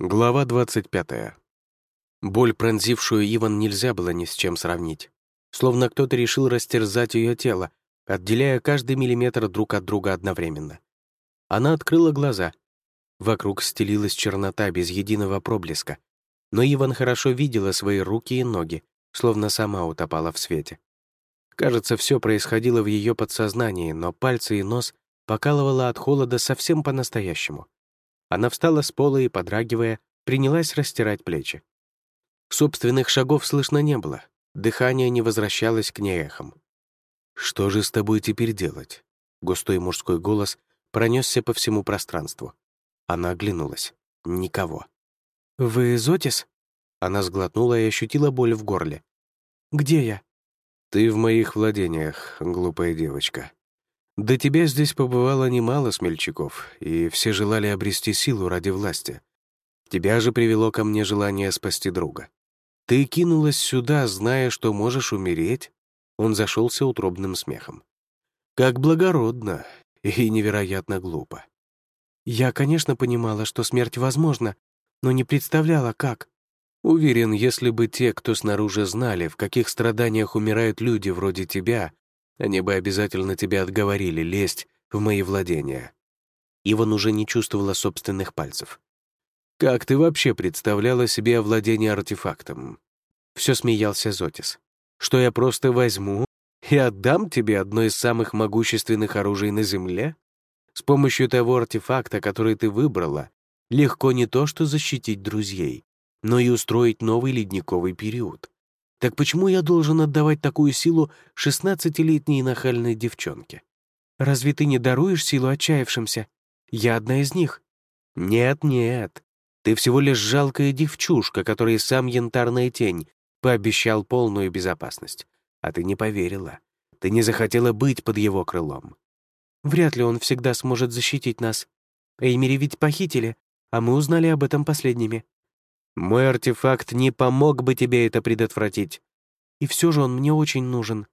Глава 25. Боль, пронзившую Иван, нельзя было ни с чем сравнить. Словно кто-то решил растерзать ее тело, отделяя каждый миллиметр друг от друга одновременно. Она открыла глаза. Вокруг стелилась чернота без единого проблеска. Но Иван хорошо видела свои руки и ноги, словно сама утопала в свете. Кажется, все происходило в ее подсознании, но пальцы и нос покалывало от холода совсем по-настоящему. Она встала с пола и, подрагивая, принялась растирать плечи. Собственных шагов слышно не было, дыхание не возвращалось к ней эхом. «Что же с тобой теперь делать?» Густой мужской голос пронесся по всему пространству. Она оглянулась. Никого. «Вы Зотис?» Она сглотнула и ощутила боль в горле. «Где я?» «Ты в моих владениях, глупая девочка», до тебя здесь побывало немало смельчаков, и все желали обрести силу ради власти. Тебя же привело ко мне желание спасти друга. Ты кинулась сюда, зная, что можешь умереть?» Он зашелся утробным смехом. «Как благородно и невероятно глупо». «Я, конечно, понимала, что смерть возможна, но не представляла, как». Уверен, если бы те, кто снаружи знали, в каких страданиях умирают люди вроде тебя, они бы обязательно тебя отговорили лезть в мои владения». Иван уже не чувствовала собственных пальцев. «Как ты вообще представляла себе овладение артефактом?» Все смеялся Зотис. «Что я просто возьму и отдам тебе одно из самых могущественных оружий на Земле? С помощью того артефакта, который ты выбрала, легко не то что защитить друзей, но и устроить новый ледниковый период. Так почему я должен отдавать такую силу шестнадцатилетней нахальной девчонке? Разве ты не даруешь силу отчаявшимся? Я одна из них. Нет-нет, ты всего лишь жалкая девчушка, которой сам янтарная тень пообещал полную безопасность. А ты не поверила. Ты не захотела быть под его крылом. Вряд ли он всегда сможет защитить нас. Эймери ведь похитили, а мы узнали об этом последними. Мой артефакт не помог бы тебе это предотвратить. И все же он мне очень нужен.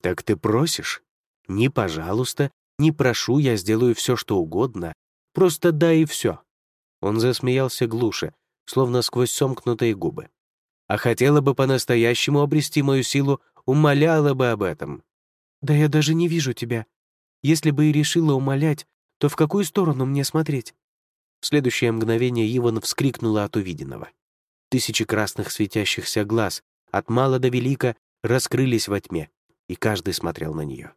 Так ты просишь? Не пожалуйста, не прошу, я сделаю все, что угодно. Просто дай и все. Он засмеялся глуше, словно сквозь сомкнутые губы. А хотела бы по-настоящему обрести мою силу, умоляла бы об этом. Да я даже не вижу тебя. Если бы и решила умолять, то в какую сторону мне смотреть? В следующее мгновение Иван вскрикнула от увиденного. Тысячи красных светящихся глаз, от мала до велика, раскрылись во тьме, и каждый смотрел на нее.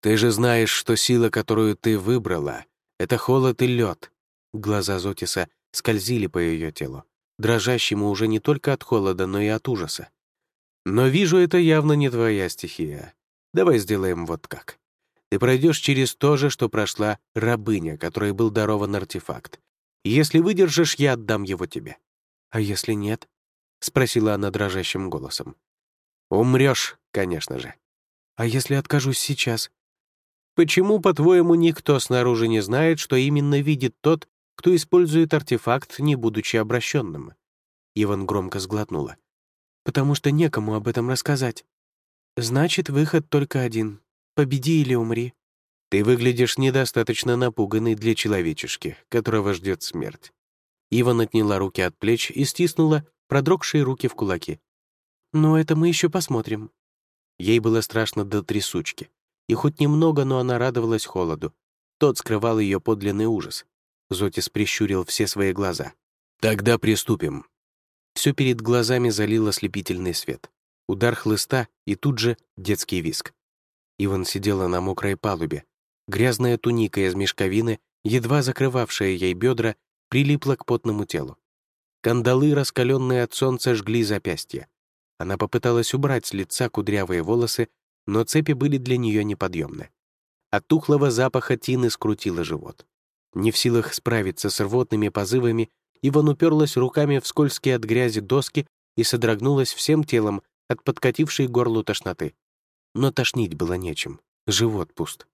«Ты же знаешь, что сила, которую ты выбрала, — это холод и лед. Глаза Зотиса скользили по ее телу, дрожащему уже не только от холода, но и от ужаса. «Но вижу, это явно не твоя стихия. Давай сделаем вот как. Ты пройдешь через то же, что прошла рабыня, которой был дарован артефакт, если выдержишь, я отдам его тебе». «А если нет?» — спросила она дрожащим голосом. «Умрешь, конечно же». «А если откажусь сейчас?» «Почему, по-твоему, никто снаружи не знает, что именно видит тот, кто использует артефакт, не будучи обращенным?» Иван громко сглотнула. «Потому что некому об этом рассказать. Значит, выход только один. Победи или умри. Ты выглядишь недостаточно напуганной для человечешки, которого ждет смерть». Иван отняла руки от плеч и стиснула продрогшие руки в кулаки. «Но это мы еще посмотрим». Ей было страшно до трясучки. И хоть немного, но она радовалась холоду. Тот скрывал ее подлинный ужас. Зотис прищурил все свои глаза. «Тогда приступим». Все перед глазами залил ослепительный свет. Удар хлыста и тут же детский виск. Иван сидела на мокрой палубе, Грязная туника из мешковины, едва закрывавшая ей бедра, прилипла к потному телу. Кандалы, раскаленные от солнца, жгли запястья. Она попыталась убрать с лица кудрявые волосы, но цепи были для нее неподъемны. От тухлого запаха тины скрутила живот. Не в силах справиться с рвотными позывами, Иван уперлась руками в скользкие от грязи доски и содрогнулась всем телом от подкатившей горлу тошноты. Но тошнить было нечем, живот пуст.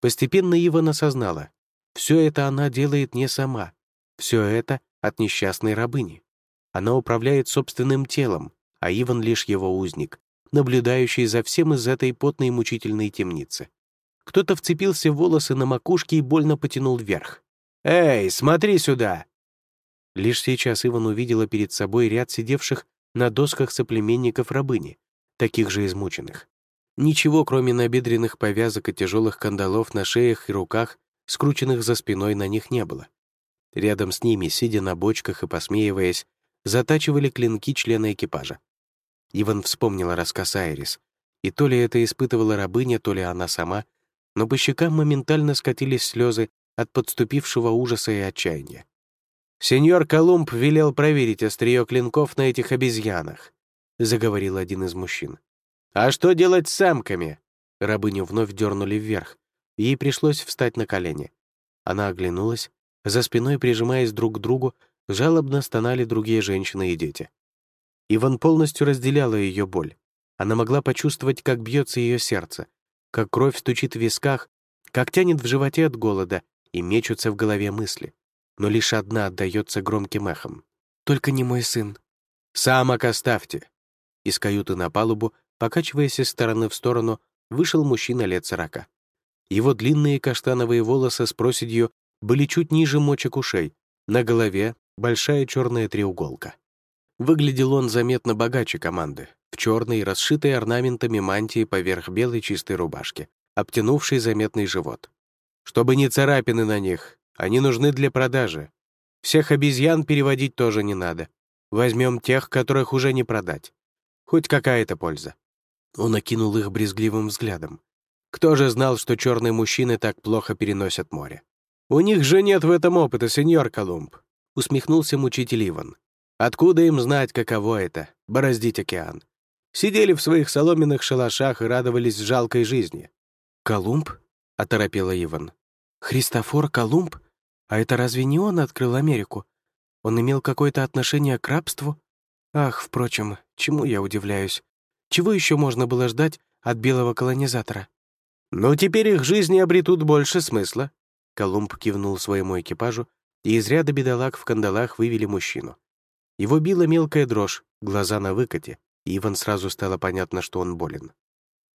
Постепенно Иван осознала. Все это она делает не сама. Все это от несчастной рабыни. Она управляет собственным телом, а Иван лишь его узник, наблюдающий за всем из этой потной мучительной темницы. Кто-то вцепился в волосы на макушке и больно потянул вверх. «Эй, смотри сюда!» Лишь сейчас Иван увидела перед собой ряд сидевших на досках соплеменников рабыни, таких же измученных. Ничего, кроме набедренных повязок и тяжелых кандалов на шеях и руках, скрученных за спиной, на них не было. Рядом с ними, сидя на бочках и посмеиваясь, затачивали клинки члена экипажа. Иван вспомнила рассказ Айрис, и то ли это испытывала рабыня, то ли она сама, но по щекам моментально скатились слезы от подступившего ужаса и отчаяния. «Сеньор Колумб велел проверить острие клинков на этих обезьянах», — заговорил один из мужчин. «А что делать с самками?» Рабыню вновь дернули вверх. Ей пришлось встать на колени. Она оглянулась. За спиной, прижимаясь друг к другу, жалобно стонали другие женщины и дети. Иван полностью разделяла ее боль. Она могла почувствовать, как бьется ее сердце, как кровь стучит в висках, как тянет в животе от голода и мечутся в голове мысли но лишь одна отдается громким эхом. «Только не мой сын». «Самок оставьте!» Из каюты на палубу, покачиваясь из стороны в сторону, вышел мужчина лет сорока. Его длинные каштановые волосы с проседью были чуть ниже мочек ушей, на голове — большая черная треуголка. Выглядел он заметно богаче команды, в черной, расшитой орнаментами мантии поверх белой чистой рубашки, обтянувшей заметный живот. Чтобы не царапины на них, они нужны для продажи. Всех обезьян переводить тоже не надо. Возьмем тех, которых уже не продать. Хоть какая-то польза». Он окинул их брезгливым взглядом. Кто же знал, что черные мужчины так плохо переносят море? «У них же нет в этом опыта, сеньор Колумб», — усмехнулся мучитель Иван. «Откуда им знать, каково это — бороздить океан? Сидели в своих соломенных шалашах и радовались жалкой жизни». «Колумб?» — оторопела Иван. «Христофор Колумб? А это разве не он открыл Америку? Он имел какое-то отношение к рабству? Ах, впрочем, чему я удивляюсь? Чего еще можно было ждать от белого колонизатора? «Ну, теперь их жизни обретут больше смысла», — Колумб кивнул своему экипажу, и из ряда бедолаг в кандалах вывели мужчину. Его била мелкая дрожь, глаза на выкате, и Иван сразу стало понятно, что он болен.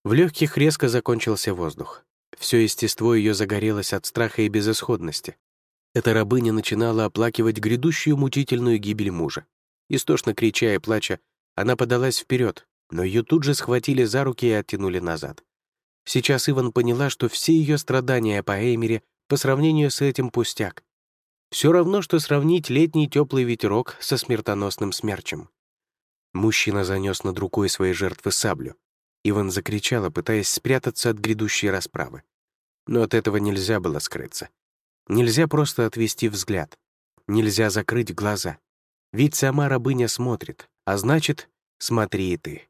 В легких резко закончился воздух. Все естество ее загорелось от страха и безысходности. Эта рабыня начинала оплакивать грядущую мучительную гибель мужа. Истошно крича и плача, она подалась вперед, но ее тут же схватили за руки и оттянули назад. Сейчас Иван поняла, что все ее страдания по Эймере по сравнению с этим пустяк. Все равно, что сравнить летний теплый ветерок со смертоносным смерчем. Мужчина занес над рукой своей жертвы саблю. Иван закричала, пытаясь спрятаться от грядущей расправы. Но от этого нельзя было скрыться. Нельзя просто отвести взгляд. Нельзя закрыть глаза. Ведь сама рабыня смотрит, а значит, смотри и ты.